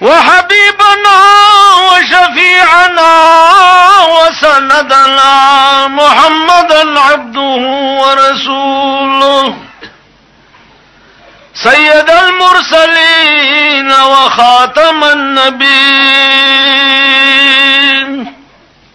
وحبيبنا وشفيعنا وسندنا محمدا عبده ورسوله سيد المرسلين وخاتم النبيين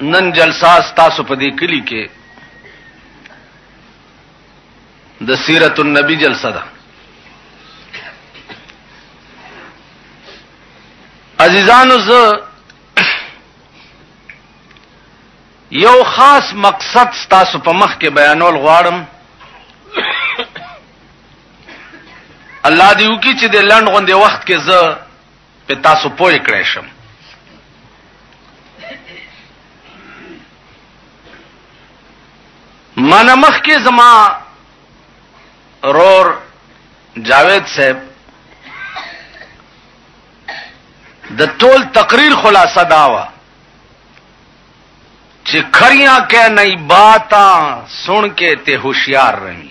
نن جلسه تاسو په دې کلی کې د سیرت النبی جلسه ده عزیزانو زه یو خاص مقصد تاسو په مخ کې بیانول غواړم الله دې وکړي چې د لند غوندې وخت کې زه په تاسو پوه کړی شم من مخ کې زما رور جاوید صاحب د ټول تقریر خلاصه دا و چې خریاں کې نه باتا سن کې ته هوشیار رہی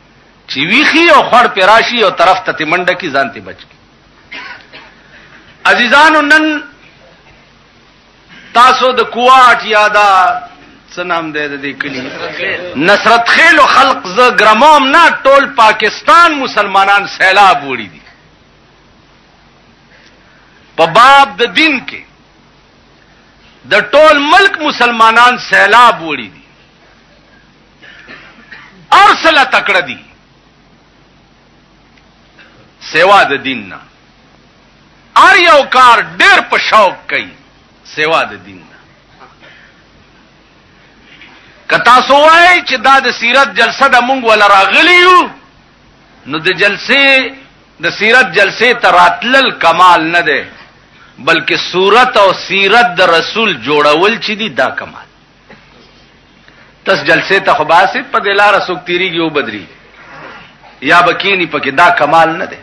چې ویخي او خړ پراشي او طرف ته منډه کی ځان ته بچ کی عزیزانو نن تاسو د کوواټ یادا څه نام دی د دې کلی نصرت خیل او خلق ز ګراموم نه ټول پاکستان مسلمانان سیلاب وړي دي په باب د دین کې د ټول ملک مسلمانان سیلاب وړي دي ارسله تکړه دي سیوا د دین نه ار یو کار ډیر په شوق کوي سیوا د دین نه کتا سوای چې دا د سیرت جلسه د مونږ ولا راغلی یو نو د جلسې د سیرت جلسې ته راتلل کمال نه دی بلکې صورت او سیرت د رسول جوړول چې دي دا کمال تس جلسه ته خباسه په دلار سوک تیریږي او بدري یا بکینی پکې دا کمال نه دی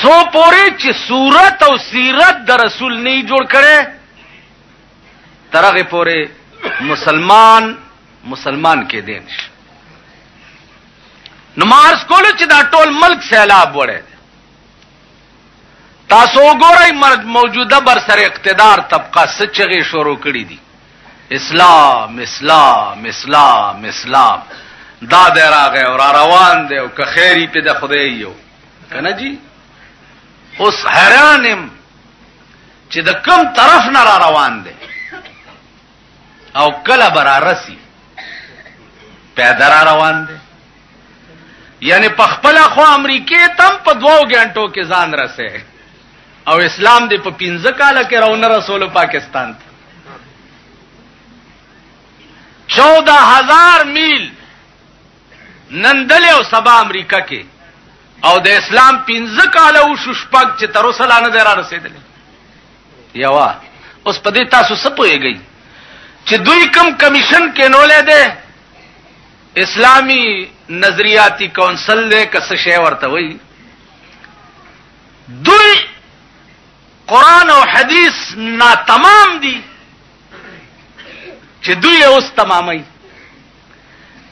سو پوری چې صورت او سیرت د رسول نه جوړ کړي ترغه پوری مسلمان مسلمان کې دین شي نمارس کولو چې دا ټول ملک سیلاب وړي تاسو وګورئ موجوده برسر اقتدار طبقه څه چغې شروع کړي دي اسلام اسلام اسلام اسلام دا دی راغی او را روان دی او که خیري پې د خدای یو که نه جي اوس حیران یم چې د کوم طرف نه را روان دی او کله برا رسی پیدا را روان دی یعنی په خپل خو امریکې تم په دوو غنټو کې ځان رسې او اسلام دې په 15 کال کې راونه رسول پاکستان ته 14000 میل نندل او سبا امریکا کې او د اسلام 15 کال او شپږ چې تر اوسه لا نه رسیدلی یوا اوس په دې تاسو څه پوهیږئ چې دوی کم کمیشن کې نولې ده اسلامی نظریاتی کونسل دې کس شی ورته وي دوی قران او حدیث نا تمام دي چې دوی اوس تمامي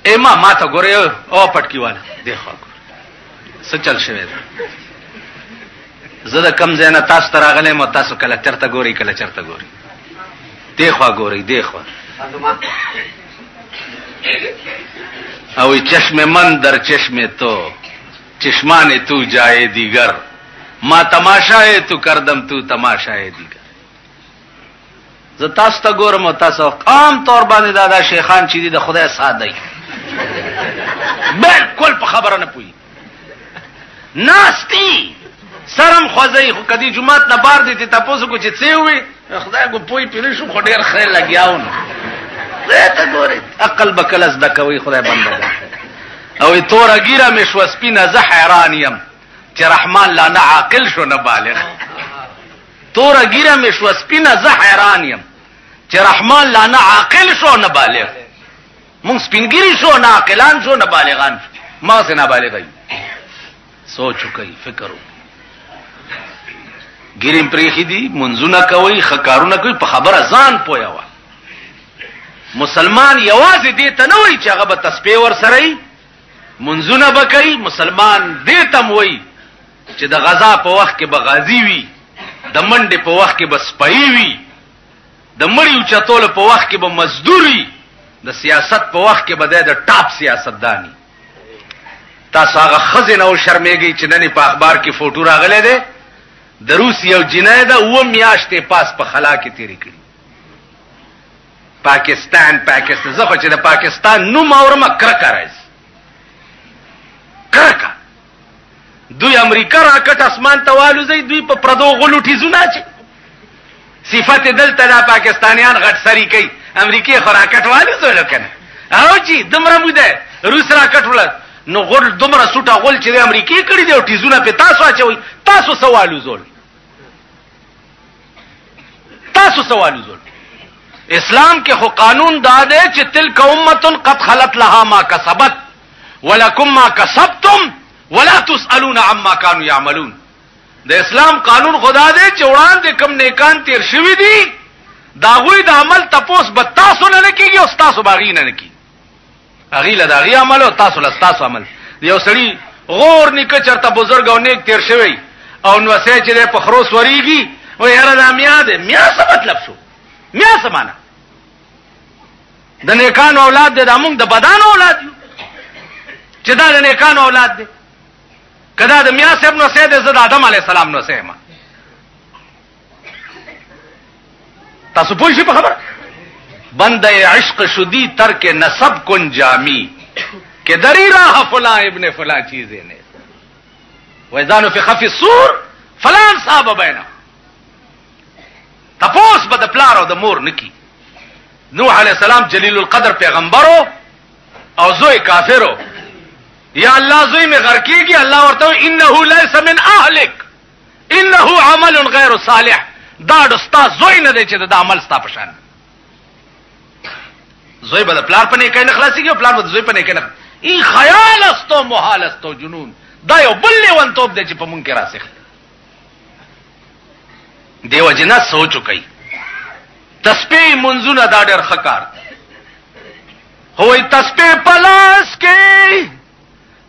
ایما ما ته ګورې او پټکی والا دی خو څه چل شوی دی زه د کم ځای نه تاسو ته راغلی یم تاسو کله چرته ګورئ کله چرته ګورئ دی خوا ګورئ دی خوا او چشم من در چشم تو چشمان تو جائے دیگر ما تماشا ہے تو کردم تو تماشا ہے دیگر زه تاسو ته ګورم تاسو عام طور باندې دا دا شیخان چې دي د خدای ساده دي بالکل په خبره نه پوي ناستی سرم خوځي خو کدي جمعات نه بار دي ته تاسو کو چې څه وي خدای کو پوي پیری شو خو ډیر خیر لګیاون ته ګوري عقل بکلس د کوي خدای بنده او تور ګیره مې شو سپینه زه حیران یم چې رحمان لا نه عاقل شو نه بالغ توره ږیره مې شوه سپینه زه حیران یم چې رحمان لا نه عاقل شو نه بالغ مونږ سپینګری شو نه عاقلان شو نه بالغان شو ما سه نه بالغ یو سوچ کوي فکر وکړي ګریم پریخي دي منځونه کوي خکارونه کوي په خبره ځان پویا و مسلمان یوازې دې ته نه وایي چې هغه به تسبیح ور سره منځونه بکای مسلمان دې تم وایي چې د غزا په وخت کې به غازی وي د منډې په وخت کې به سپایي وي د مړي اوچتولو په وخت کې به مزدور وي د سیاست په وخت کې به د ټاپ سیاستداني تاسو هغه خزینه او شرمېږي چې نن په اخبار کې فوټو راغلې ده د روس یو جنای ده و میاشتې پاس په خلا کې تیری کړی پاکستان پاکستان زه خو چې د پاکستان نوم اورم کرکه راځي کرکه دوی امریکا راکټ اسمان ته والوځي دوی په پردو غلو ټیزونه چې صفت دلته دا پاکستانیان غټ سری کوي امریکای خو راکټ والوځول کنه او جی دمره مو ده روس راکټ ول نو غل دمره سټه غل چې امریکای کړی دی او ټیزونه په تاسو اچوي تاسو سوالو زول تاسو سوالو زول اسلام کې خو قانون دا دی چې تلک امه قد خلت لها ما کسبت ولکم ما کسبتم ولا تسالون عما كانوا يعملون د اسلام قانون خدا دی چې وړاندې کم نیکان تیر شوی دي داغوی د عمل تپوس به تاسو نه کیږي او تاسو باغی نه کیږي هغه له داغي عمل او تاسو له تاسو عمل یو سړی غور نکه چرته بزرګ او نیک تیر شوی او نو سه چې په خروس وریږي و یاره دا میا دې میا څه مطلب شو میا څه معنا د نیکانو اولاد دې د موږ د بدن اولاد یو چې دا د نیکانو اولاد دې کدا د میا صاحب نو سه دې زړه آدم علی السلام نو سه ما تاسو پوه شئ په خبره بنده عشق شدی تر کې نسب کن جامی کې دری راه فلا ابن فلا چیزې نه وایزانو فی خفی سور فلان صاحب بینه تپوس به د پلار او د مور نکی نوح علی السلام جلیل القدر پیغمبرو او زوی کافرو یا الله زوی می غرقیږي الله ورته انه ليس من اهلک انه عمل غیر صالح دا دستا زوی نه دی چې دا عمل ستا پشان زوی بل پلار پنه کین خلاصي کې پلار بل زوی پنه کین ای خیال استو محال استو جنون دا یو بل لیوان توپ دی چې په مونږ کې راسخ دیو جنا سوچو کوي تسبیح منزونه دا ډېر خکار هوې تسبیح پلاس کې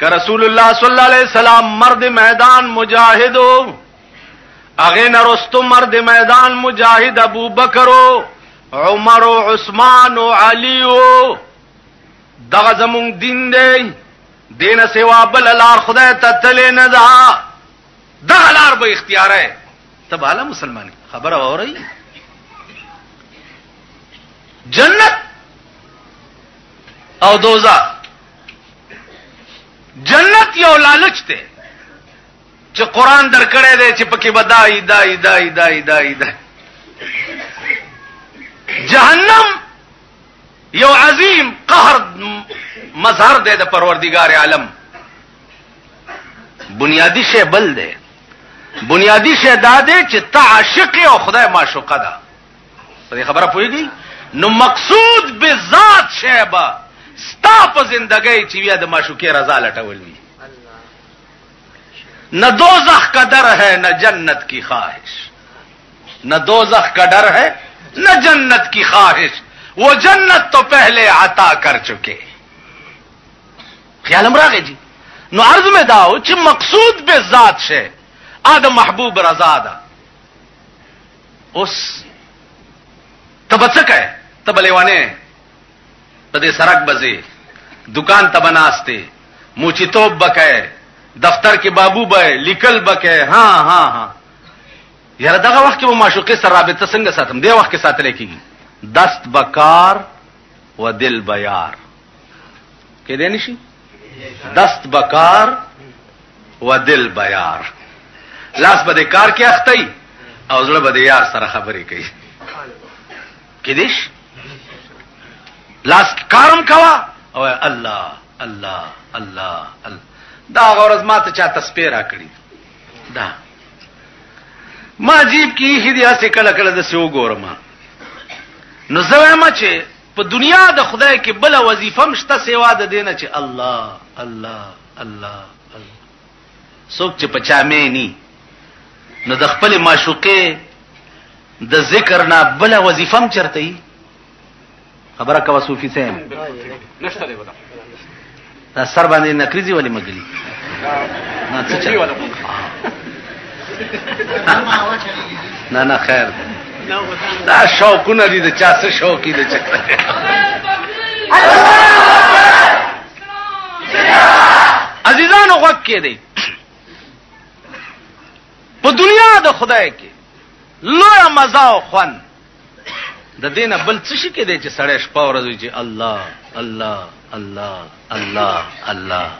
که رسول الله صلی الله علیه وسلم مرد میدان مجاهد اغه نرستو مرد میدان مجاهد ابو بکر عمر او عثمان او علی او دغه زمون دین دی دینه سیوا بل لار خدای ته تل نه دا دغه لار به اختیار ہے تباله مسلمان خبر اوري جنت او دوزخ جنت یو لالچ دی چې قران درکړې دی چې پکې بدای دای دای دای دای دای جهنم یو عظیم قهر مظهر دی د پروردگار عالم بنیادی شی بل دی بنیادی شی دا دی چې تعاشق او خدای معشوقه ده په دې خبره پوهیږي نو مقصود به ذات شیبا ستا په زندګۍ چې بیا د معشوقې رضا لټول وي نہ دوزخ کا ڈر ہے نہ جنت کی خواہش نہ دوزخ کا ڈر ہے نہ جنت کی خواہش وہ جنت تو پہلے عطا کر چکے خیال امراغ جی نو عرض میں داؤ چھ مقصود بے ذات سے آد محبوب رضا دا اوس ته به څه کوې ته به لیوانې په دې سرک به ځې دکان ته به ناست یې موچیتوب به کوې دفتر کې بابو به لیکل به کوې ها ها ها یاره دغه وخت کې به معشوقې سره رابطه څنګه ساتم دې وخت کې ساتلی کېږي دست به کار و دل به یار کې دې نشي دست بکار و دل بیار لاس به کار کې اخته او زړه به یار سره خبرې کوي کې دې شي لاس کارم کوا او الله الله الله الله دا غورز ما ته چا تسپې را کړی دا ما جیب کې هدیه سې کله کله د سیو ګورم نو زه وایم چې په دنیا د خدای کې بل وظیفه هم شته سیوا د دینه چې الله الله الله الله څوک چې پچا مې ني نو د خپل معشوقې د ذکر نه بل وظیفه هم چرته خبره کوي صوفي سین نشته دی دا سر باندې نکریزي ولې مګلی نه څه چل نه نه خیر دا شوقونه دي د چا څه شوقي دي چې عزیزانو غوږ کې دی په دنیا د خدای کې لوی مزه او خوند د دینه بل څه شي کې دی چې سړی شپه ورځ وي چې الله الله الله الله الله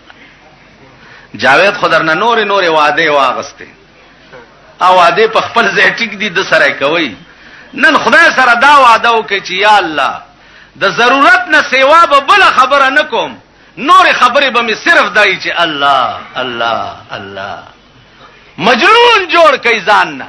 جاوید خدرنه نور نور وعده واغسته او وعده په خپل ځای ټیک دي د سره کوي نن خدای سره دا وعده وکړي چې یا الله د ضرورت نه سیوا به بل خبره نکوم نور خبرې به می صرف دای چې الله الله الله مجنون جوړ کئ ځان نه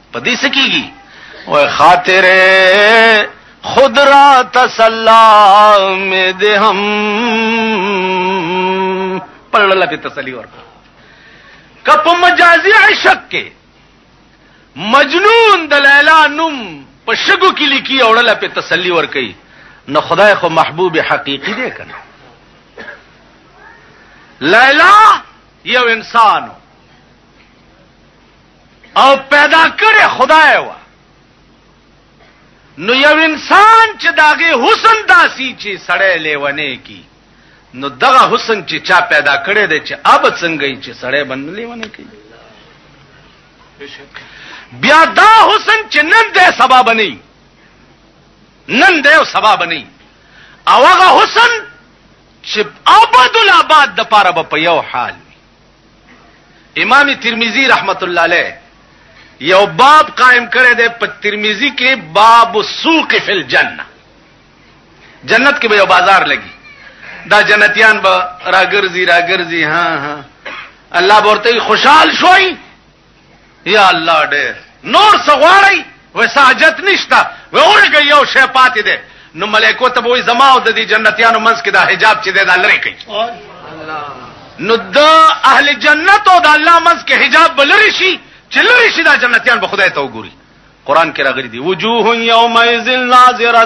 پدې سکیږي او خاطر خود را تسلا می دے ہم پر اللہ پہ تسلی اور کپ مجازی عشق کے مجنون دلیلا نم پشگو کی لکی اور اللہ پہ تسلی اور کئی نہ خدا خو محبوب حقیقی دے کنا لیلا یہ انسان ہو او پیدا کړی خدای و نو یو انسان چې داغه حسن داسي چې سړی لیونه کی نو دغه حسن چې چا پیدا کړی دی چې اب څنګه چې سړی باندې لیونه کی بیا دا حسن چې نن دې سبا بنئ نن دې او سبا بنئ او هغه حسن چې ابد الاباد د پاره په یو حال امام ترمذی رحمت الله علیه یو باب قائم کړی دی په ترمذی کې باب السوق فی الجنه جنت کې به یو بازار لګي دا جنتیان به راګرځي راګرځي ها ها الله ورته خوشحال شوي یا الله ډېر نور څه غواړئ وای ساجت نشته وای اورګ یو شی پاتې دی نو ملائکو ته وای زما او د دې جنتیانو منځ کې دا حجاب چې دی دا لری کوي نو د اهل جنت او د الله منځ کې حجاب بلری شي چې لری شي دا جنتیان به خدای ته وګوري قران کې راغلي دي وجوه یومئذ ناظره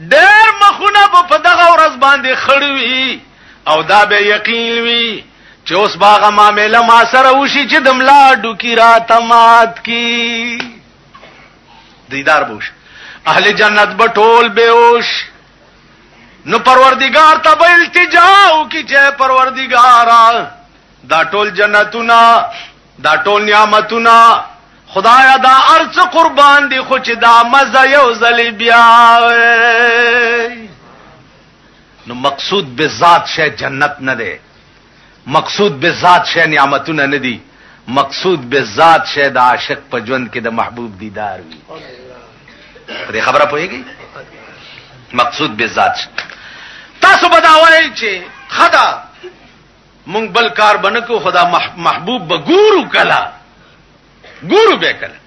ډېر مخونه به په دغه ورځ باندې خړ وي او دا به یقین وي چې اوس باغه معامله ما سره وشي چې د ملا ډوکی را تمات کی دیدار بوش اهل جنت به ټول بهوش نو پروردگار ته به التجا او کی چې پروردگارا دا ټول جنتونه دا ټول نعمتونه خدایا دا ارڅ قربان دي خو چې دا مزه یو ځل بیا نو مقصود به ذات شه جنت نه ده مقصود به ذات شه نعمتونه نه دي مقصود به ذات شه د عاشق په ژوند کې د محبوب دیدار وي دې خبره پوهیږي مقصود به ذات تاسو بداوي چې خدا مونږ بل کار بنکو خدا محبوب به ګورو کلا ګورو به کلا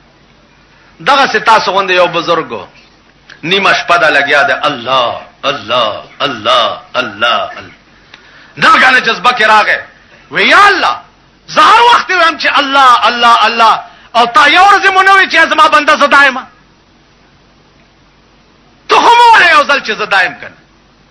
دغه ستا سغوند یو بزرګو نیمه شپه ده لګیا ده الله الله الله الله الله دا غاله جذبه کې راغې وی یا الله زهر وخت ویم چې الله الله الله او تا یو ورځ مونږ وی چې زما بنده زدایم ته خو مو یو ځل چې زدایم کنه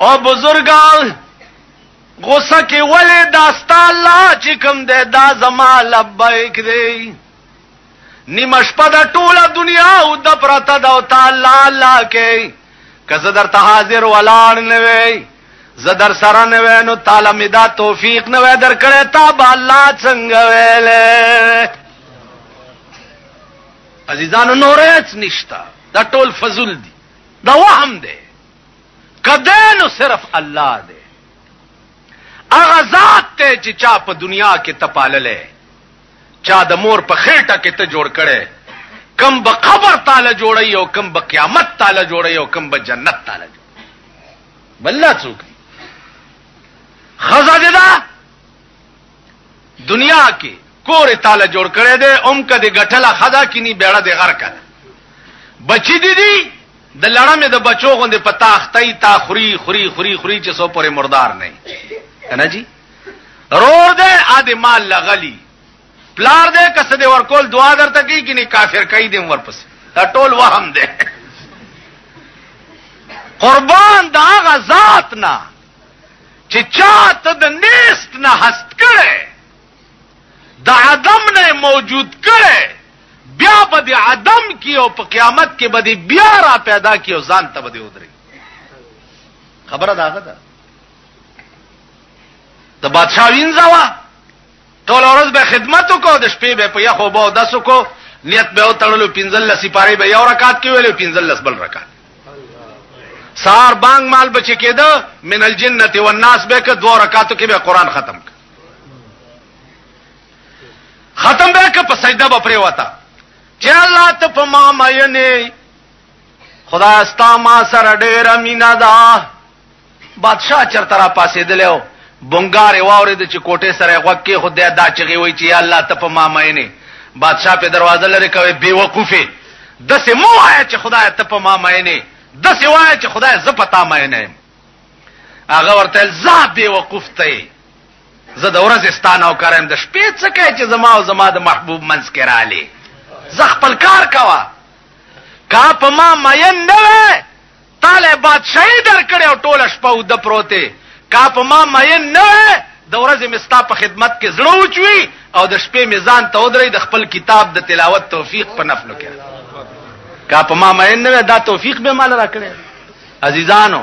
او بزرګان غوسه کې ولې داستا الله چې کوم دی دا زما لبیک دی نیمه شپه د ټوله دنیا او د پرته د او تعالی الله کې که زه درته حاضر ولاړ نه وی زه در سره نه وی نو تعالی می دا توفیق نه وی در کړی تا به الله څنګه ویلې عزیزانو نور هیڅ نشته دا ټول فضل دي دا وهم دی کده نو صرف الله دی هغه ذات ته چې چا په دنیا کې تپاللې چا د مور په خېټه کې ته جوړ کړي کم به قبر تعالی جوړي او کم به قیامت تعالی جوړي او کم به جنت تعالی جوړي بل څوک خزا دې دا دنیا کې کور تعالی جوړ کړی دی اوم کده غټله خدا کینی بیړه دی غر کړه بچی دی دی د لړم د بچو غوندې په تاختای تا خوري خوري خوري خوري چې سو پورې مردار نه کنه جی رور دې ا دې مال لغلی پلار دې کس دې ورکول دعا درته کی کینی کافر کای دې ورپس دا ټول وهم دې قربان دا غزاد چې چا ته د نیست نه هست کړي د عدم نه موجود کړي بیا به د عدم کې او په قیامت کې به د بیا را پیدا کې او ځان ته به د ودرې خبره دا ده د بادشاہ وینځوا ټول ورځ به خدمت وکاو د شپې به په یخو بو داس کو نیت به وتړلو پنځل لسی پاره به یو رکعت کې ویلو پنځل لس بل رکعت سار بانګ مال بچ کېده من الجنه والناس به کې دوه رکعاتو کې به قران ختم ک ختم به کې په سجده به پرې وتا چې الله ته په ما مې نه خدا استا ما سره ډېر مینا ده بادشاہ چرته را پاسېدلی او بونګار یې واورېد چې کوټې سره یې غوږ کېښود، دی دا چغې وایي چې یا الله ته په ما مئین یې. بادشاہ پرې دروازه لرې کړه وایي، بې وقوفې! داسې مه وایه چې خدایه ته په ما مئین یې، داسې وایه چې خدایه زه په تا مئینه یم. هغه ورته ویل، ځه بې وقوف ته یې، زه د ورځې ستا نوکر یم، د شپې څه کوې چې زما او زما د محبوب منځ کې رالې؟ ځه خپل کار کوه، که په ما مئین نه وې تاله بادشاهي درکړې او ټوله شپه اوده پروت یې، که په ما مئین نه وې، د ورځې مې ستا په خدمت کې زړه وچوي او د شپې مې ځان ته ودروي، د خپل کتاب د تلاوت توفیق په نفلو کې راکړي. که په ما مئین نه وې، دا توفیق به ماله راکړی. عزیزانو!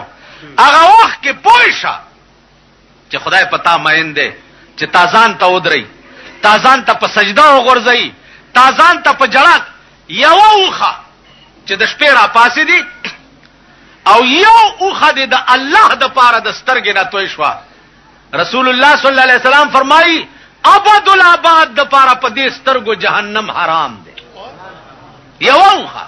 هغه وخت کې پوه شه! چې خدای پتا مین دی چې تازان ته ودرئ تازان ته په سجده وغورځئ تازان ته په جړه یو اوخه چې د شپې را پاسې دي او یو اوخه دې د الله د پاره د سترګې نه توی شوه رسول الله صلی الله علیه وسلم فرمایي ابد الاباد د پاره په دې سترګو جهنم حرام دی یو اوخه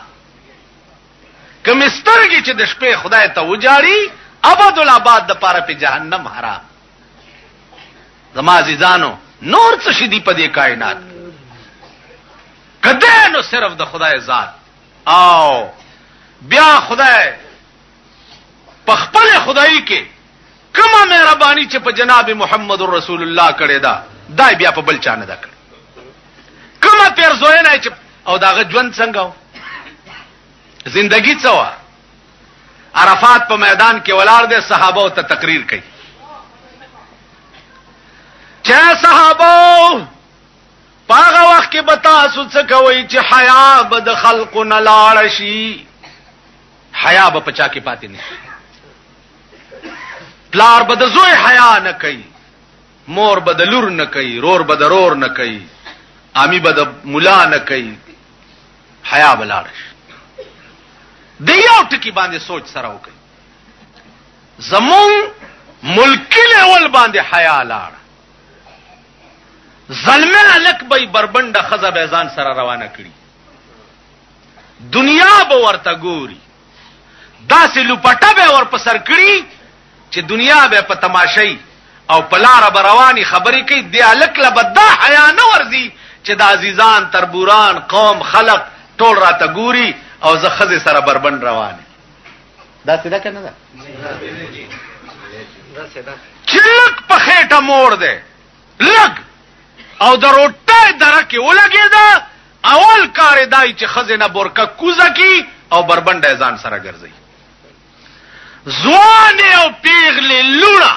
کوم سترګې چې د شپې خدای ته وجاړي ابد الاباد د پاره په جهنم حرام زما عزیزانو نور څه شدي په دې کائنات کده نو صرف د خدای ذات او بیا خدای په خپل خدای کې کومه مهرباني چې په جناب محمد رسول الله کړې ده دا بیا په بل چا نه ده کړې کومه پیرزوینه چې او داغه ژوند څنګه و زندگی څه و عرفات په میدان کې ولار دي صحابه او ته تقریر کوي چې صحابه پاغه وخت کې بتا سوڅ کوي چې حیا به د خلق نه لاړ شي حیا به پچا کې پاتې نه پلار به د زوی حیا نه کوي مور به د لور نه کوي رور به د رور نه کوي امی به د مولا نه کوي حیا بلار شي د یو ټکی باندې سوچ سره وکړي زمون ملکی لیول باندې حیا لاړ ظلمه الک به بربنده خزه به ځان سره روانه کړي دنیا به ورته ګوري داسې لوپټه به ور په سر کړي چې دنیا به په تماشای او په لار به رواني خبرې کوي د الک له بدا حیا نه ورزي چې د عزیزان تربوران قوم خلق ټول راته ګوري او زه خزه سره بربند روان دا څه ده کنه دا چې لک په خېټه مور ده لګ او د روټه درکه ولګي دا اول کار یې دای چې خزې نه بورکه کوزه کی او بربنډه یې ځان سره ګرځي ځوان او پیغلې لوړه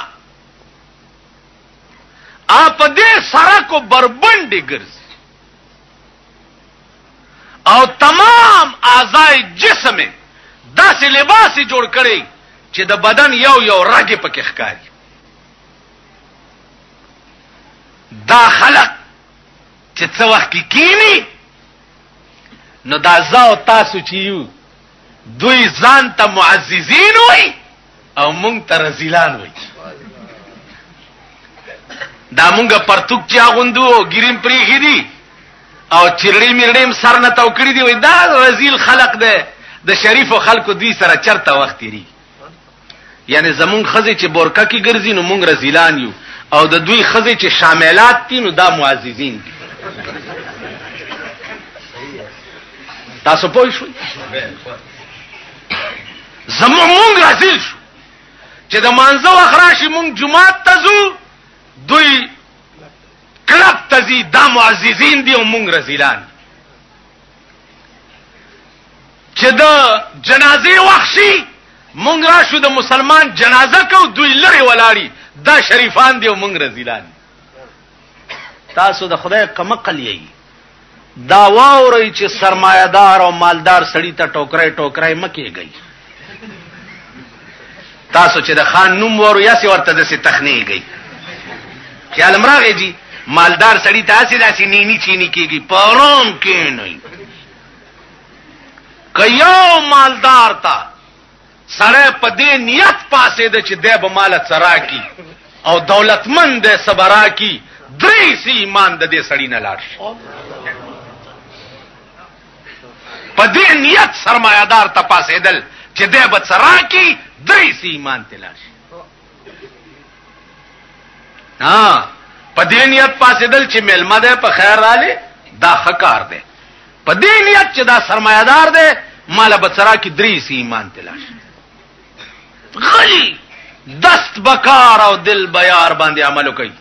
اپ دې سره کو بربنډې ګرځي او تمام اعضای جسم داسې لباس جوړ کړي چې د بدن یو یو رګ پکې ښکاري دا خلق چې څه وخت کې کینی نو دا زاو تاسو چې یو دوی ځان ته معززین وای او مونږ ته رزیلان وای دا مونږ پرتوک چا غوندو او ګریم پری خېدی او چرړی میرړیم سر نه تاو کړی دی وای دا رزیل خلق ده د شریف خلکو دوی سره چرته وخت تیری یعنې زمونږ ښځې چې بورکه کې ګرځي نو مونږ رزیلان یو او د دوی ښځې چې شاملات دي نو دا معززین دي تاسو پوه شئ زمونږ مونږ رزیل شو چې د مانځه وخت راشي مونږ جمعات ته ځو دوی کلب ته ځي دا معززین دي او مونږ رزیلان چې د جنازې وخت شي مونږ راشو د مسلمان جنازه کو دوی لري ولاړی دا شریفان دی او مونږ رزیلان تاسو د خدای قمقل یی دا واوري چې سرمایدار او مالدار سړی ته ټوکرای ټوکرای مکیږي تاسو چې د خان نوم ورو یاسي ورته د سي تخنیږي خیال مراغه جی مالدار سړی تاسو داسې نینی چینی کیږي پرون کې نه کيو مالدار تا سړی په دې نیت پاسې د چې د به مال سرا کی او دولتمند صبرا کی درې سی ایمان د دې سړی نه لاړ شي په دې نیت سرمایه دار ته پاسېدل چې دی به څه راکړي درې سي ایمان ته لاړ شي په دې نیت پاسېدل چې میلمه دی په خیر رالی دا ښه کار دی په دې نیت چې دا سرمایه دار دی ماله به څه راکړي درې سي ایمان ته لاړ شي غلی دست بکار او دل بیار باندې عمل کوي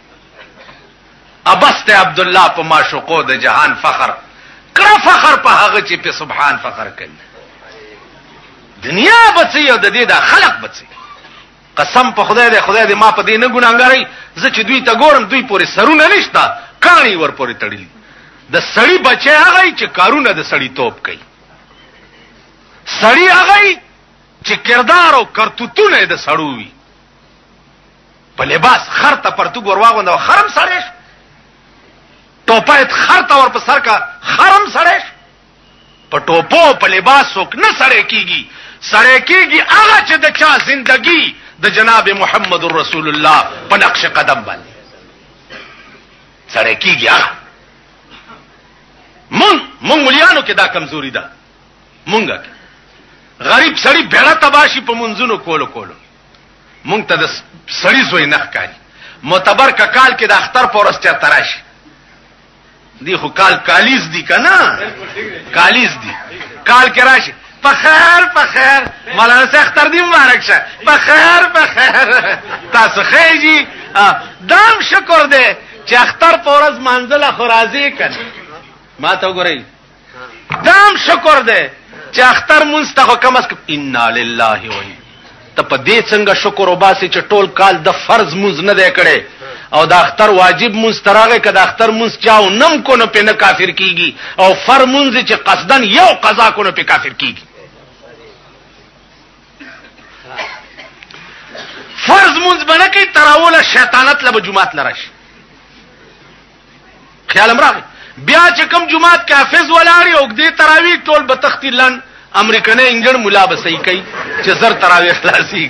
ابس ته عبدالله په معشوقو د جهان فخر کړه فخر په هغه چې په سبحان فخر کوي دنیا بچي او د دې د خلق بچي قسم په خدای دې خدای دې ما په دې نه ګناګاري زه چې دوی ته ګورم دوی پورې سرونه نشتا کانی ور پورې تړلي د سړی بچي هغه چې کارونه د سړی توپ کوي سړی هغه چې کردار او کرتوتونه د سړو وي په لباس خر ته پرتګ ورواغونده خرم سړی شو ټوپایت خر ته ور په سر کا خرم سړی شو په ټوپو په لباس څوک نه سړی کیږي سړی کیږي هغه چې د چا زندگی د جناب محمد رسول الله په نقش قدم باندې سړی کیږي هغه مون مون مليانو کې دا کمزوري ده مونږه غریب سړی بیړه تباشي په منځونو کولو کولو مونږ ته د سړی زوی نه ښکاري معتبر ک کال کې د اختر پورس چا تراش دی خو کال کالیز دی کنه کالیز دی کال کې راشي په خیر په خیر مولانا شیخ تر دې مبارک شه په خیر په خیر تاسو خېږي دام شکر دې چې اختر پورز منزل خورازي کړي ما ته وګورئ دام شکر دی چې اختر مونږ ته کم اس کم ان لله و ته په دې څنګه شکر وباسي چې ټول کال د فرض مونږ نه دی کړي او د اختر واجب مونږ تراغه کده اختر مونږ چاو نم کو نه په نه کافر کیږي او فر مونږ چې قصدا یو قضا کو نه په کافر کیږي فرض مونږ باندې کې تراوله شیطانت له جمعات لرش خیال امراغ بیا چې کوم جمعات کې حافظ ولاړی او دې تراوی ټول به تختی لن امریکنه انجن مولا به صحیح کوي چې زر تراوی خلاصي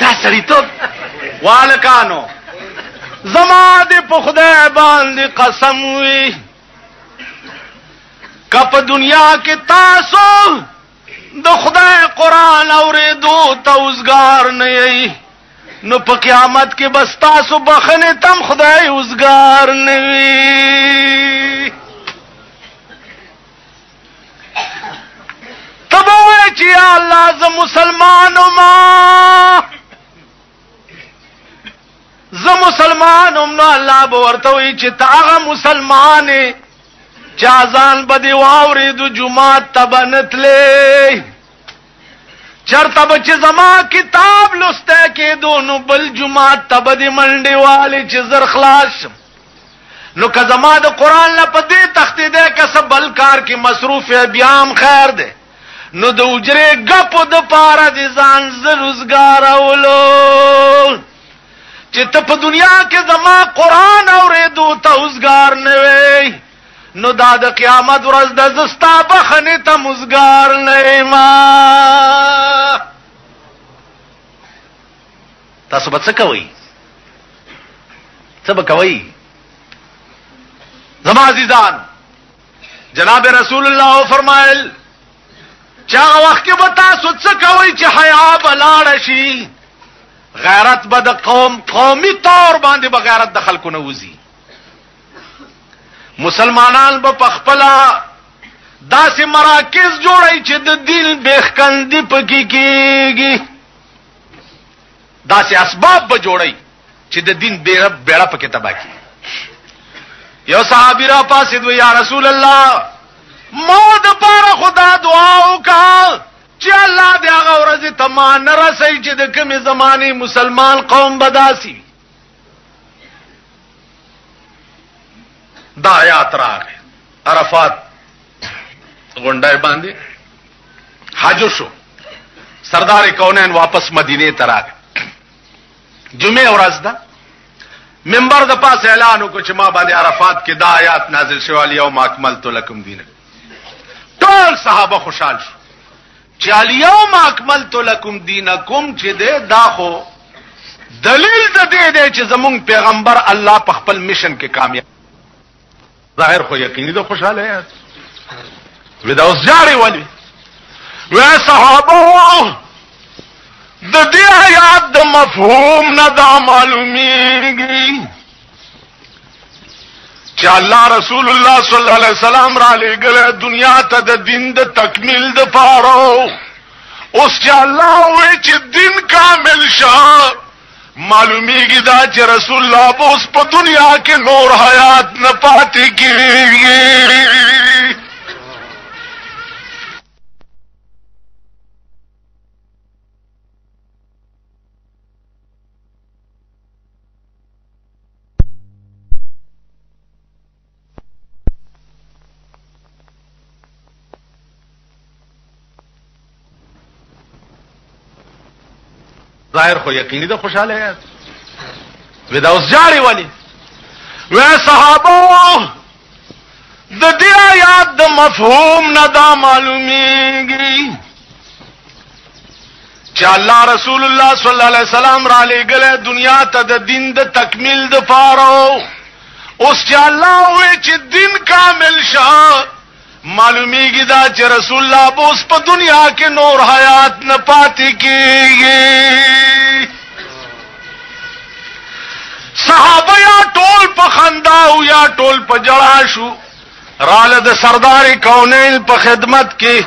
دا سړی ته والکانو زما دې په خدای باندې قسم وی کپ دنیا کې تاسو د خدای قران اوریدو توزګار نه یی نو په قیامت کې بس تاسو بخنه تم خدای اوزګار نه وی تبو چې الله ز مسلمانو ما زه مسلمان هم نو الله به ورته وي چې ته هغه مسلمان یې چې اذان به دې واورېدو جومات ته به نه تلې چرته به چې زما کتاب لوستی کېدو نو بل جومات ته به دې منډې والې چې زر خلاص شم نو که زما د قرآن نه په دې تختې دی که څه بل کار کې مصروف بیا هم خیر دی نو د اجرې ګپو د پاره د ځان زروزګارولو چې ته په دنیا کې زما قران اورېدو ته اوسګار نه وې نو دا د قیامت ورځ د زستا بخنه ته مزګار نه ما تاسو به څه کوئ څه به کوئ زما عزیزان جناب رسول الله فرمایل چا وخت کې به تاسو څه کوئ چې حیا بلاړ شي غیرت به د قوم قومي طور باندې به غیرت د خلکو نه وځي مسلمانان به په خپل داسې مراکز جوړي چې د دین بخکندي پکې کیږي داسې اسباب به جوړي چې د دین بیره بیره پکې تباہ کی یو صحابي را پاسې دوی یا رسول الله ما د پاره خدا دعا وکړه چې الله دې هغه ورځ ته ما نه رسي چې د کومې زماني مسلمان قوم بداسي دا آیات راغې عرفات غونډای باندې حج شو سردار کونین واپس مدینه ته راغی جمعه ورځ ده منبر د پاس اعلان وکړ چې ما باندې عرفات کې دا آیات نازل شوه الیوم اکملت لکم دینک ټول صحابه خوشحال شو چې الیوم اکملت لکم دینکم چې ده دا خو دلیل د دې دی چې زمونږ پیغمبر الله په خپل مشن کې کامیاب ظاهر خو یقیني ده خوشاله یاست ودا اوس جاړي ولی وې صحابه د دې آیات د مفهوم نه دا معلومیږي چې الله رسول الله صلی الله علیه وسلم را لېګل دنیا ته د دین د تکمیل د پاره اوس چې الله وې چې دین کامل شه معلومیږي دا چې رسول الله اوس په دنیا کې نور حیات نه پاتې کیږي ظاهر خو یقیني ده خوشاله یاد ودا اوس جاری ولی و صحابه د دې آیات د مفهوم نه دا معلومیږي چې الله رسول الله صلی الله علیه وسلم را لېګل دنیا ته د دین د تکمیل د پاره اوس چې الله وې چې دین کامل شه معلومیږي دا چې رسول الله اوس په دنیا کې نور حیات نه پاتې کیږي صحابه یا ټول په خندا او یا ټول په جړا شو رااله د سردار کونین په خدمت کې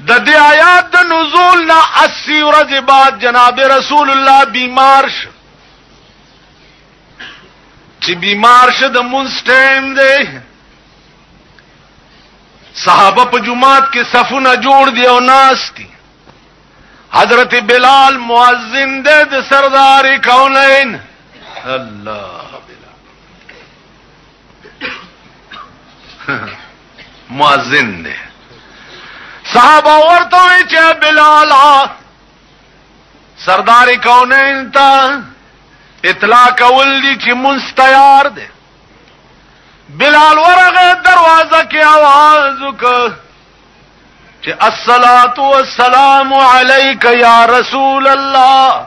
د دې آیات د نزول نه 80 ورځې بعد جناب رسول الله بیمار شو چې بیمار شو د مونږ ټایم دی صحابه په جمعات کې صفونه جوړ دی او ناس دي حضرت بلال مؤذن دی د سردار کونین الله مؤذن دی صحابه ورته وی چې بلال سردار کونین تا اطلاع کول دي چې مونږ تیار دی بلال ورغه دروازه کې आवाज وکړ چې الصلاه والسلام عليك يا رسول الله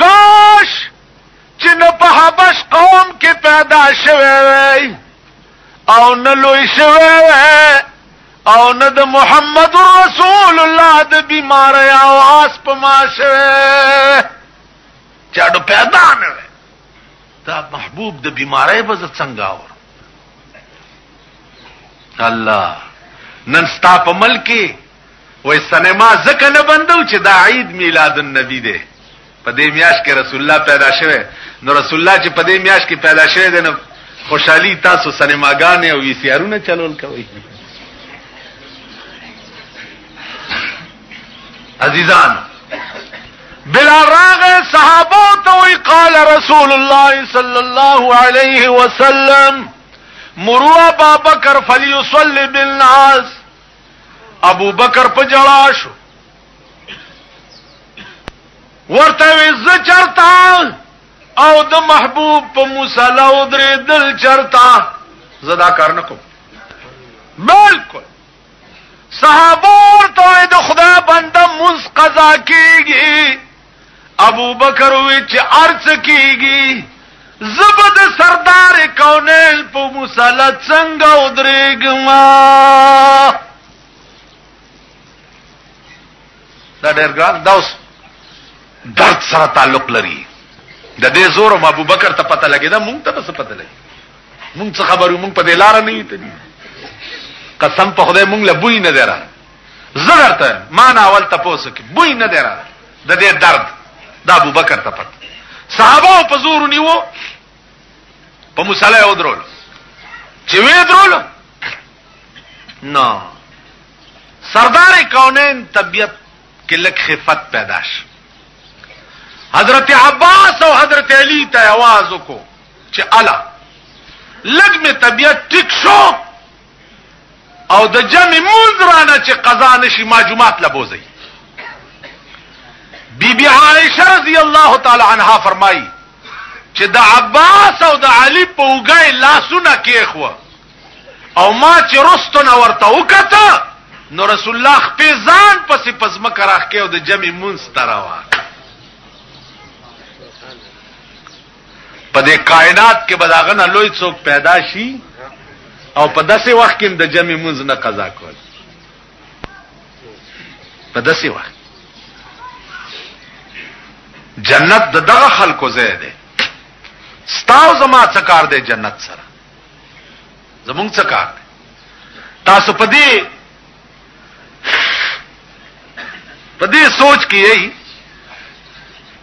کاش چې نه په حبش قوم کې پیدا شوی وای او نه لوی شوی وای او نه د محمد رسول الله د بیماری آواز په ما شوی چاډو پیدا نه وای دا محبوب د بیماری به څنګه اور الله نن ستا په ملک کې وای سینما ځکه نه بندو چې دا عید میلاد النبی دی په دې میاش کې رسول الله پیدا شوه نو رسول الله چې په دې میاش کې پیدا شوه دی نو خوشحالي تاسو سینماګانې او وی سی آرونه چلول کوي عزیزان بلا راغ صحابو ته وی قال رسول الله صلی الله علیه وسلم مروا بابکر فلیصلی بالناس ابو بکر په جړا شو ورته وی ز چرتا او د محبوب په مصلا او درې دل چرتا زدا کار نه کوم بالکل صحابه ورته د خدا بنده مز قضا کیږي ابو بکر وی چې ارڅ کیږي زبد سردار کونیل په مصلا څنګه ودرېګم دا ډېر ګران دا اوس درد سره تعلق لري د دې زور ما ابو بکر ته پته لګی دا مونږ ته څه پته لګی مونږ څه خبرو مونږ په دې لار نه یو قسم په خدای مونږ له بوی نه درا زه درته یم ما نه اول تپوس وکړي بوی نه دی راغلی د دې درد د ابوبکر ته پته صحابه په زور ونیو په مصلی او درول چې وې درول نه سردار کونین طبیعت کې لک خفت پیدا شي حضرت عباس او حضرت علی ته आवाज وکړو چې الا لګ می طبیعت ټیک شو او د جمع مونز رانه چې قضا نشي ما جماعت لبوزي بی بی عائشه رضی الله تعالی عنها فرمایي چې د عباس او د علي په وګای لاسونه کېخو او ما چې رستونه ورته وکته نو رسول الله خپې ځان پسې پزما کراخ کې او د جمع مونز تراوه په دې کائنات کې بداغه نه لوی څوک پیدا شي او په داسې وخت کې د جمع منځ نه قضا کول په داسې وخت جنت د دغه خلکو ځای دی ستاو زما څه کار دی جنت سره زمونږ څه کار دی تاسو په دې په دې سوچ کې یی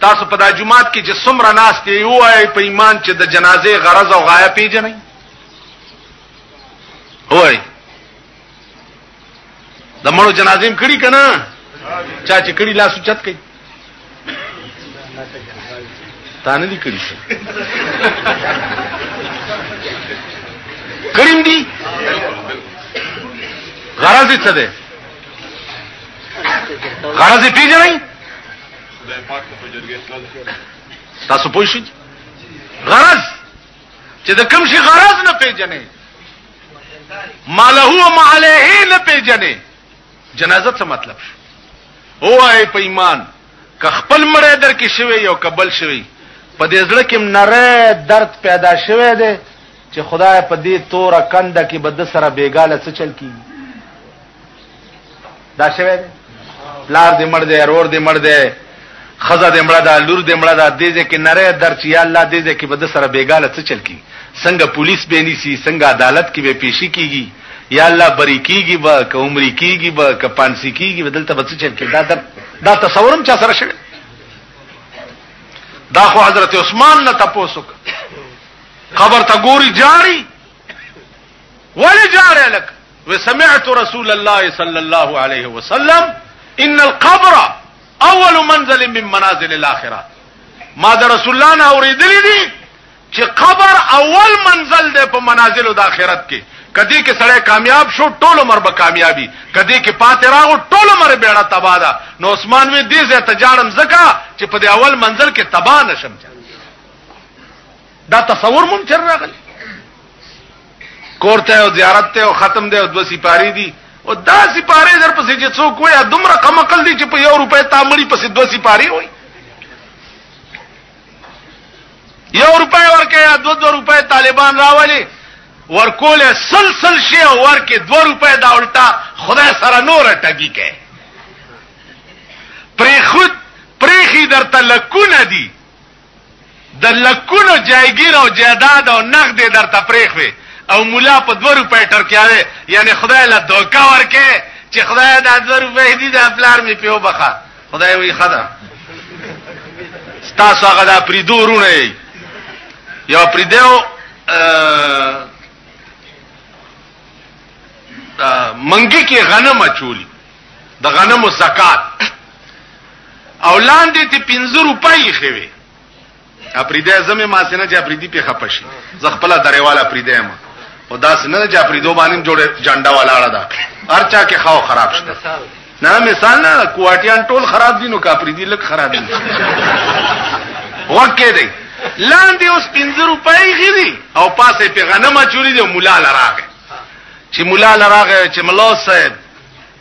تاسو په دا جمعات کې چې څومره ناس ته یو آی په ایمان چې د جنازې غرض او غایه پیژنئ وای د مړو جنازې هم کړي کنه چا چې کړي لاس چت کوي تا نه دي کړي کریم دي غرض څه ده غرض پیژنئ تاسو پوه شئ غرض چې د کوم شي غرض نه پیژنې مالهو او مالهه نه پیژنې جنازه څه مطلب شو هوای په ایمان که خپل مړی در کې شوی یو قبل شوی په دې ځل کې نره درد پیدا شوی دی چې خدای په دې تور کنده کې بد سره بیګاله څه چل کیږي دا شوه دی پلار دې مړ دی ورور دې مړ دی خزه دې مړه ده لور دې مړه ده دې دې کې نره درچ یا الله دې دې کې بد سره بیګاله څه چل کی څنګه پولیس به نیسی څنګه عدالت کې به پیشي کیږي یا الله بری کیږي به که عمر کیږي به که پانسی کیږي بدلته بچ چل کی دا در دا تصورم چا سره شوی دا خو حضرت عثمان نه تاسو خبر ته ګوري جاری ولی جاری لکه وسمعت رسول الله صلى الله عليه وسلم ان القبر اول منزل من منازل الاخره ما د رسول الله نه اوریدلی دي چې قبر اول منزل دی په منازل د آخرت کې کدی کې سړی کامیاب شو ټول عمر به کامیابی کدی کې پاتې راغو ټول عمر بیړه تبا ده نو عثمان وی دې زه تجارم زکا چې په دې اول منزل کې تبا نشم دا تصور مونږ چر راغلی کورته او زیارت ته او ختم دی او دو سپاری دي او دا سپاری در پسې چې څوک وي دوم رقم عقل دي چې په یو روپې تامړي پسې دو سپاری وي یو روپې ورکه یا دو دو روپې طالبان راولي ورکول سلسل شي او ورکه دو روپې دا الټا خدای سره نور ټګي کوي پرې خود پرې خې درته لکونه دي د لکونو جایګیر او جیداد او نقد یې درته پرېښوي او مولا په دوه روپۍ ټرکیاوی یعنې خدای له دوکه ورکې چې خدای دا دوه روپۍ دي دا پلار مې پې وبخه خدای وی ښه ده ستاسو هغه دا پریدو ورونه یې یو پریدو منګي کې غنم اچولي د غنمو زکات او لاندې ته 50 روپۍ خوي اپریده زمه ما سينه چې اپریدي په خپشي ز خپل درېواله اپریده ما او دا سينه چې اپریدو باندې جوړه جنډا ولاړه ده هرچا کې خاو خراب شته نه مثال نه کوټیان ټول خراب دي نو کاپریدي لک خراب دي وکه دی لاندې اوس 50 روپۍ غري او پاسه په غنمه چوری دی مولا لراغه چې مولا لراغه چې ملا صاحب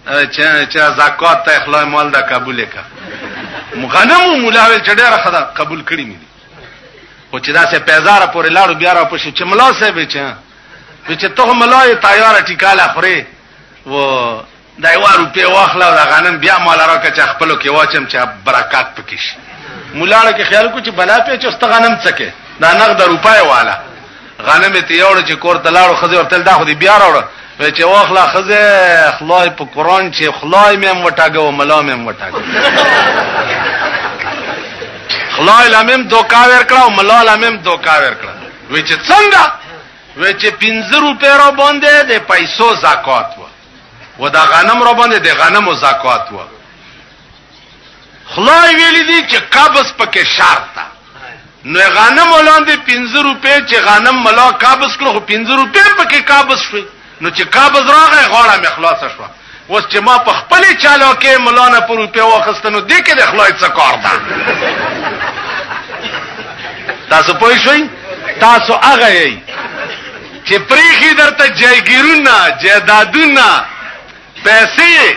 چې چې زکات ته خدای مال دا قبول وکړه مغنمو مولا ویل چې ډیره خدا قبول کړی مې دي خو چې دا سه پیزار پورې لاړو بیا را پښې چې ملا صاحب چې چې ته ملا یې تیار ټیکاله خوري و دا یو روپې واخله دا غنم بیا مال راکه چې خپل کې واچم چې برکات پکې شي مولا له خیال کو چې بلا په چې استغنم څکه دا نقد روپای والا غنم یې تیوړ چې کور ته لاړو خزه ورتل دا خو دې بیا راوړ وې چې واخلا خزه خلای په قران چې خلای مې هم وټاګو ملا مې هم وټاګو خلای لمم دوکا ور کړو ملا لمم دوکا ور کړو وې چې څنګه وې چې 50 روپیا را باندې د پیسو زکات و و دا غنم را باندې د غنم او زکات و خلای ویلي دي چې قبض پکې شرط ده نو غنم ولاندې 15 روپے چې غنم ملا قابض کړو 15 روپے پکې قابض شوې نو چې قابض راغی غاړه مې خلاص شوه اوس چې ما په خپل چالو کې ملا نه پر روپے واخستنو دې کې د خلای څه کار ده تاسو پوه شئ تاسو هغه یې چې پریخي درته جایګیرونه جیدادونه پیسې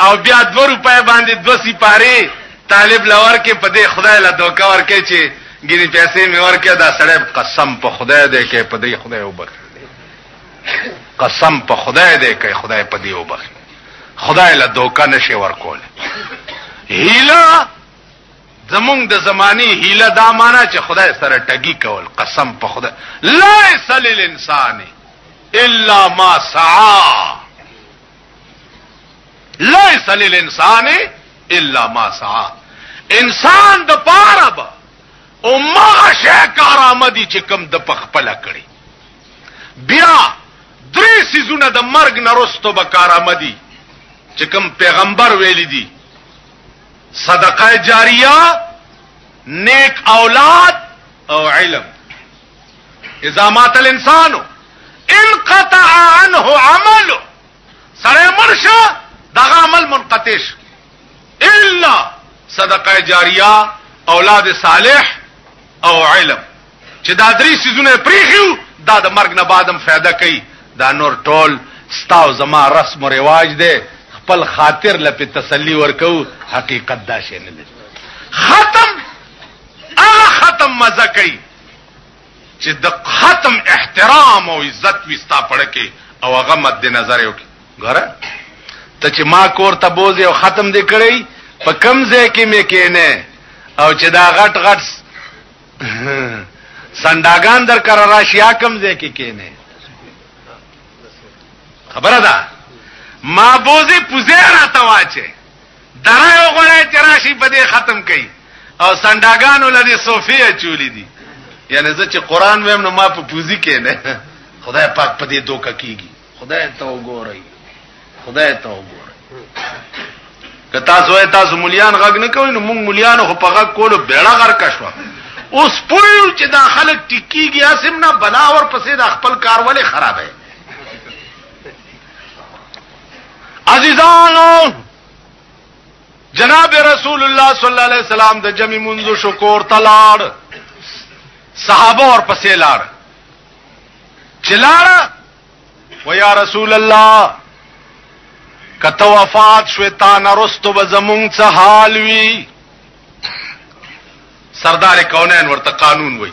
او بیا دو روپای باندې دو سپاری طالب لور کې په دې خدای له دوکا ورکې چې ګینه پیسې مې ورکې دا سړی قسم په خدای دې کې په دې خدای وبخ قسم په خدای دې کې خدای په دې وبخ خدای له دوکا نشي ورکول هیلا زمونږ د زمانی هیله دا معنا چې خدای سره ټګي کول قسم په خدای لا سلیل انسان الا ما سعا لیس للانسان الا ما سعى انسان د پاره به او ما شي کارآمدي چې کم د پخپل کړي بیا درې سيزونه د مرګ نرستو به کارآمدي چې کم پیغمبر ویل دي صدقه جاریه نیک اولاد او علم اذا مات الانسان انقطع عنه عمل سره مرشه دغه عمل منقطع شو الا صدقه جاریه اولاد صالح او علم چې دا درې سيزونه پریخیو دا د مرګ نه بعدم فایده کوي دا نور ټول ستاو زما رسم و رواج دی خپل خاطر لپاره تسلی ورکو حقیقت دا شی نه ختم هغه ختم مزه کوي چې د ختم احترام او عزت وستا پړه کې او هغه مد نظر یو کې ګره ته چې ما کور ته بوزي او ختم دې کړی په کم ځای کې مې کینه او چې دا غټ غټ سنداګان در کر راشیا کم ځای کې کینه خبره ده ما بوزي پوزه راته واچي دراي وغواړی چې راشي په دې ختم کړي او سنداګانو لدی صوفي چولی دي یعنی زه چې قران ویم نو ما په پوزي کې نه خدای پاک په دې دوکه کیږي خدای ته وګورئ خدای ته وګورئ که تاسو وای تاسو مليان غږ نه کوئ نو موږ مليان خو په غږ کولو بیړه غر کښو اوس پویو چې دا خلک ټیکيږي اسم نه بلا ور پسې د خپل کار ولې خرابه عزیزانو جناب رسول الله صلی الله علیه وسلم د جمی منځو شکور تلاړ صحابه اور پسې لاړ چلاړه و یا رسول الله کته وفات شو تا نرستو به زمونږ څه حال وی سردار کونین ورته قانون وای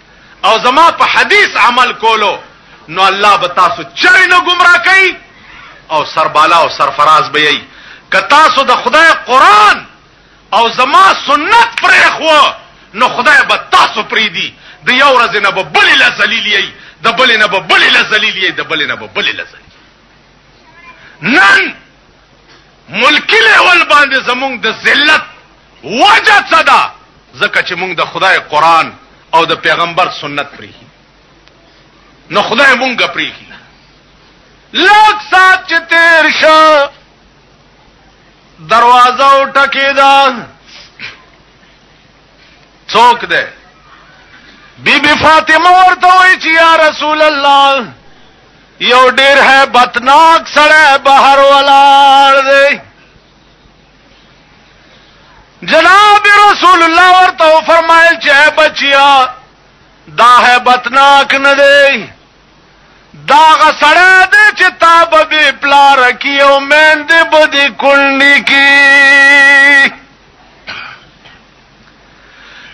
او زما په حدیث عمل کولو نو الله به تاسو چرې نه گمراه کوي او سربالا او سرفراز به یي که تاسو د خدای قران او زما سنت پرې خو نو خدای به تاسو پرې دی د یو ورځ نه به بل لا ذلیل یي د بل نه به بل لا ذلیل یي د بل نه به بل لا ذلیل نن ملکی لیول باندې زمونږ د ذلت وجه څه ده ځکه چې مونږ د خدای قران او د پیغمبر سنت پری نو خدای مونږه پری لږ سات چې تیر شو دروازه او ټکی دا څوک ده بی بی فاطمه ورته وی چې یا رسول الله یو ډیر ہے بتناک سړی بهر ولاړ دی جناب رسول الله ورته فرمایل چې بچیا دا ہے بتناک نه دی دا غسړی دی چې تا به بی پلار کی او مین دی به دی کلنی کی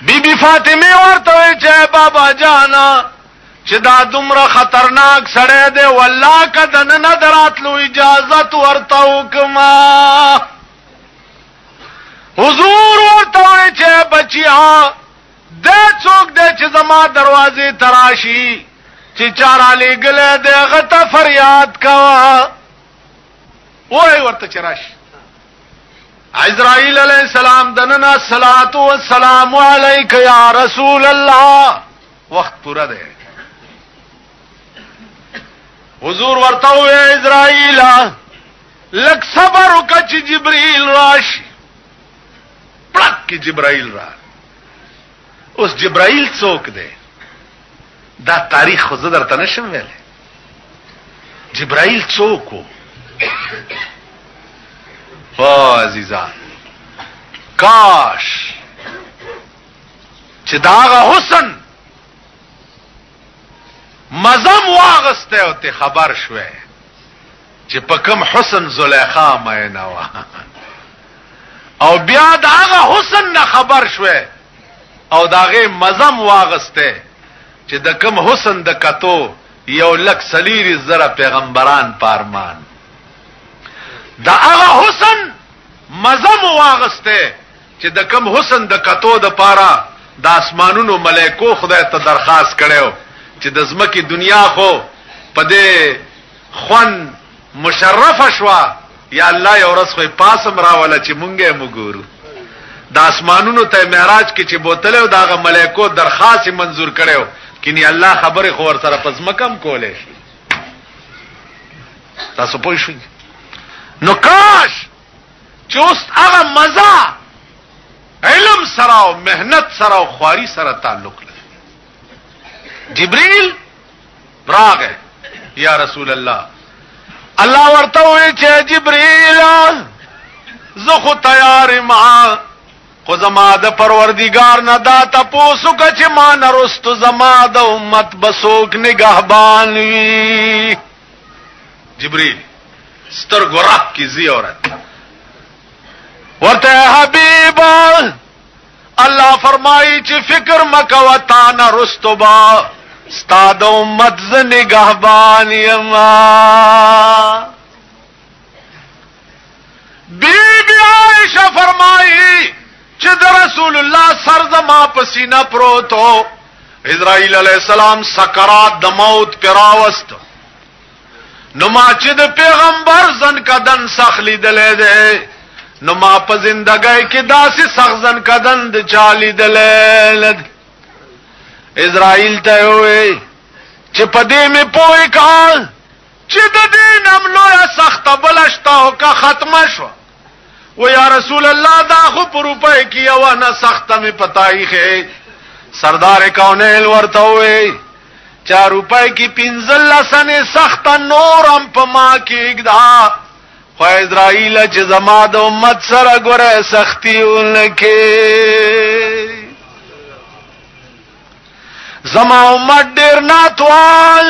بی بی فاطمه ورته وی چې بابا جانا چې دا دومره خطرناک سړی دی والله که د نن دراتلو اجازت ورته وکما حضور ورته وی چې بچیا د څوک د چې زما دروازې تراشی چې چار علی ګله د غته فریاد کوا وای ورته چراشی عزرائیل علیہ السلام دننا صلات و سلام علیک یا رسول الله وخت پورا دی حضور ورته وې عزرائیل لک صبر وکړه چې جبرئیل راشي پړک کې جبرائیل را اوس جبرائیل څوک دی دا تاریخ خو زه درته نشم ویلی جبرائیل څوک وو عزیزان کاش چې داغه حسن مزم واغسته او ته خبر شوه چې په کم حسن زلیخا مې نه او بیا داغه حسن نه خبر شوه او داغه مزم واغسته چې د کم حسن د کتو یو لک سلیری زره پیغمبران پارمان دا هغه حسن مزم واغسته چې د کم حسن د کتو د پاره د اسمانونو ملائکو خدای ته درخواست کړو چې د زمکه دنیا خو په دې خوند مشرف شوا یا الله یو ورځ خو پاسم راولا چې مونږه مګورو د اسمانونو ته معراج کې چې بوتل او داغه ملائکو درخواست منزور کړو کینی الله خبره خو ور سره پزمکم کولې شي تاسو پوه شئ نو کاش چې اوس هغه مزه علم سره او مهنت سره او خواري سره تعلق لري جبريل راغه یا رسول الله الله ورته وی چې جبرئیل زه خو تیار ما خو زما د پروردگار نه دا تاسو کچ ما نرست زما د امت بسوک نگہبان وی جبرئیل ستر ګرات کی زی عورت ورته حبیبا الله فرمایي چې فکر مکوه تا نه رستو با ستا د امت ز نگهبان یما بی بی عائشہ فرمایي چې د رسول الله سر زما په سینه پروتو اسرائیل علی السلام سکرات د موت پراوست نو ما چې د پیغمبر زن کدن سخ لیدلې ده نو ما په زندګۍ کې داسې سخ زن کدن د چالي دلې اسرائیل ته وې چې په دې مې پوي کال چې د دې نملو سخت بلشتاو کا ختمه شو و یا رسول الله دا خو پر روپای کې یو نه سخت می پتاي خې سردار کونیل ورته وې چا روپای کې پنځل لسنه سخت نورم په ما کېګدا خو اسرائیل چې زما د امت سره ګره سختی ولکه زما امت ډیر ناتوال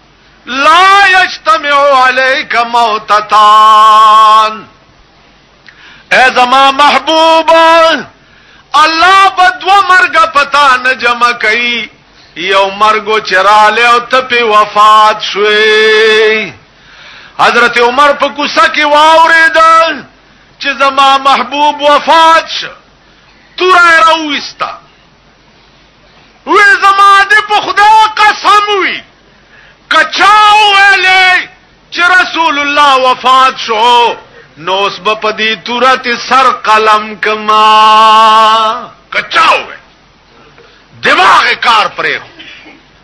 لا یجتمع علیک موتتان اے زما محبوب الله بدو مرګ پتا نه جمع کئ یو مرګو چراله او ته په وفات شوي حضرت عمر په کوسه کې واوریدل چې زما محبوب وفات شو تور راويستا وې زما دې په خدای قسم وي کچاو ویلې چې رسول الله وفات شو نوس به پدی تورت سر قلم کما کچاو دماغ کار پرې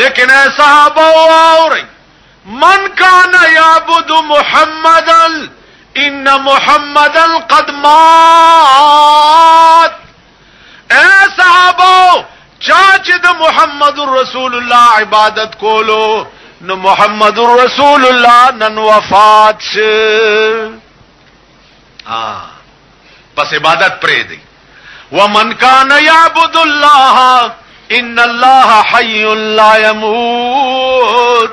لیکن اے صحابہ اور من کان یعبد محمدا ان محمدا قد مات اے صحابہ چاچ د محمد رسول الله عبادت کولو نو محمد رسول الله نن وفات شه ها پس عبادت پرې دی ومن کان یعبد الله ان الله حي لا يموت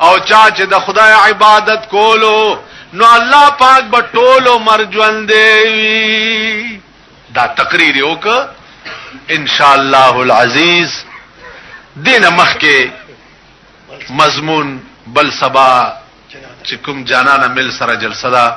او چا چې د خدای عبادت کولو نو الله پاک به ټول عمر ژوند دی دا تقریر یو ک ان شاء الله العزیز دینه مخکې مضمون بل سبا چې کوم جانانه مل سره جلسه ده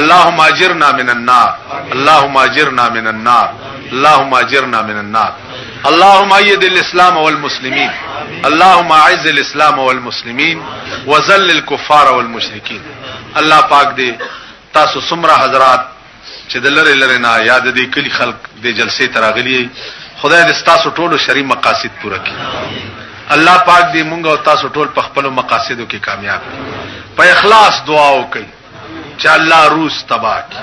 اللهم اجرنا من النار اللهم اجرنا من النار اللهم اجرنا من النار اللهم ايد الاسلام والمسلمين اللهم اعز الاسلام والمسلمين وذل الكفار والمشركين الله پاک دې تاسو سمره حضرات چې د لری لری نه یاد دي کلی خلق د جلسې تراغلی خدای دې تاسو ټولو شری مقاصد پوره کړي الله پاک دې مونږ او تاسو ټول په خپل مقاصدو کې کامیاب کړي په اخلاص دعا وکړي چې الله روس تباہ کی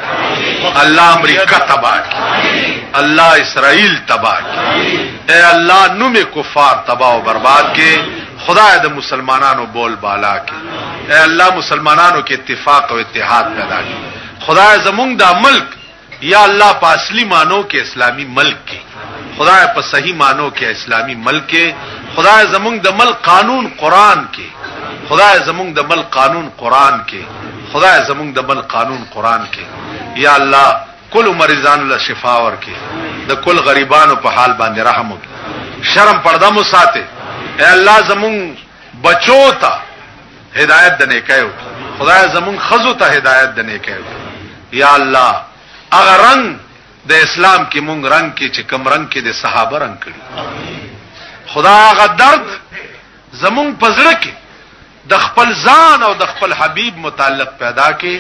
الله امریکا تباہ کی الله اسرائیل تباہ کی اے الله نوم کفار تباہ او برباد کې خدای د مسلمانانو بول بالا کې اے الله مسلمانانو کې اتفاق او اتحاد پیدا کړي خدای زمونږ د ملک یا الله په اصلي مانو کې اسلامي ملک کې خدای په صحیح مانو کې اسلامي ملک کې خدای زمونږ د ملک قانون قران کې خدای زمونږ د ملک قانون قران کې خدای زمونږ د ملک قانون قران کې یا الله کل مریضانو له شفا ورکې د کل غریبانو په حال باندې رحم وکړي شرم پرده مو ساته اے الله زمون بچو ته هدایت د نیکه یو خدای زمون خزو ته هدایت د نیکه یو یا الله اغه رنگ د اسلام کې مونږ رنگ کې چې کم رنگ کې د صحابه رنگ کړي خدا هغه درد زمون پزړه کې د خپل ځان او د خپل حبيب متعلق پیدا کې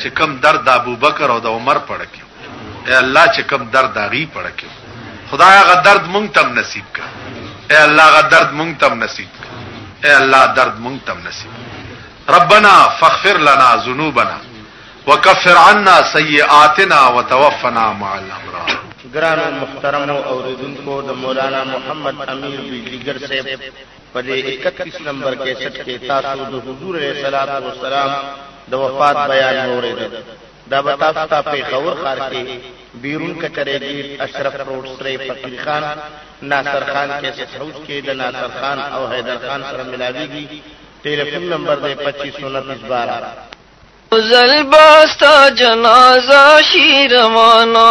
چې کم درد د ابوبکر او د عمر پړ کې اے الله چې کوم درد هغه پړه کې خدای هغه درد مونږ تم نصیب کړه اے الله هغه درد مونږ تم نصیب کړه اے الله درد مونږ تم نصیب ربنا فاغفر لنا ذنوبنا وكفر عنا سيئاتنا وتوفنا مع الابرار ګران محترم او ردونکو د مولانا محمد امیر بیجیګر صاحب په 31 نمبر 61 کې تاسو د حضور علیه الصلاۃ والسلام د وفات بیان اوریدل دا به تاسو ته پېښور ښار کې بیرون کچرې ګېټ، اشرف روډ، سرې فقیر خان، ناصر خان کېسټ هاوس کې د ناصر خان او حیدر خان سره ملاوېږي، ټېلېفون نمبر دی پچیس انتیس بارا. یو ځل به ستا جنازه شي روانه.